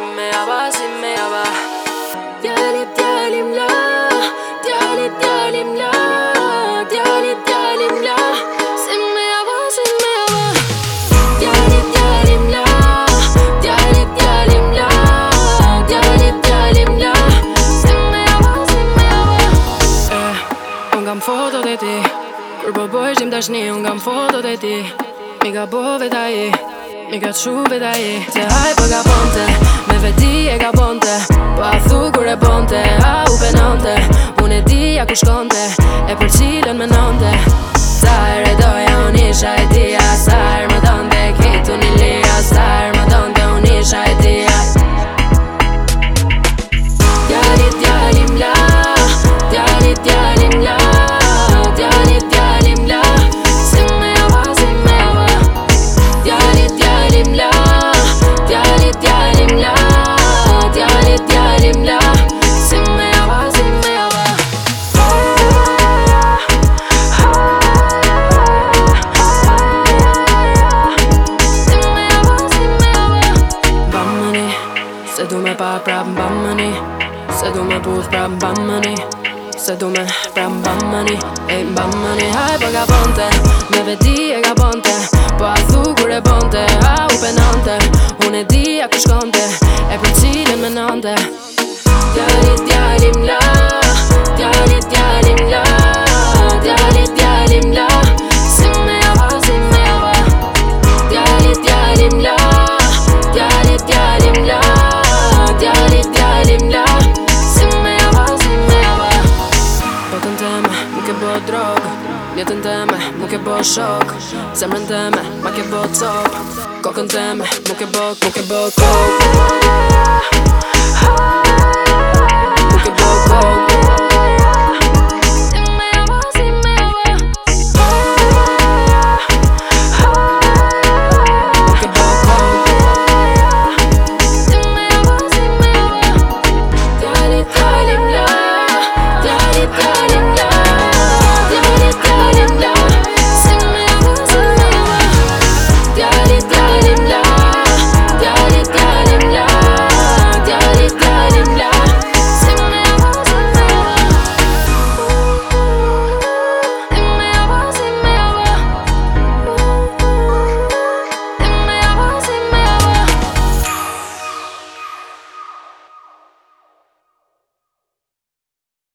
si me aba, si me aba Djali, djali mla Djali, djali mla Djali, djali mla Si me aba, si me aba Djali, djali mla Djali, djali mla Djali, djali mla Si me aba, si me aba eh, E, eh, unë kam foto ti Kur po bëjshim dashni, unë kam foto dhe ti Mi ka bove ta Mi ka të shumë vita i haj për po ka ponte Me veti e ka ponte Po a thukur e ponte A u penante Unë e dija ku shkonte E përqin pa prapë mba mëni Se du me puth prapë mba mëni Se du me prapë mba mëni E mba mëni Haj po ka ponte Me vedi e ka ponte Po a thu kur e bonte A u penante Une e di a ku shkonte E për cilin me nante Jetën teme, mu ke bo shok Zemrën teme, ma ke bo top Kokën teme, mu ke bo, mu ke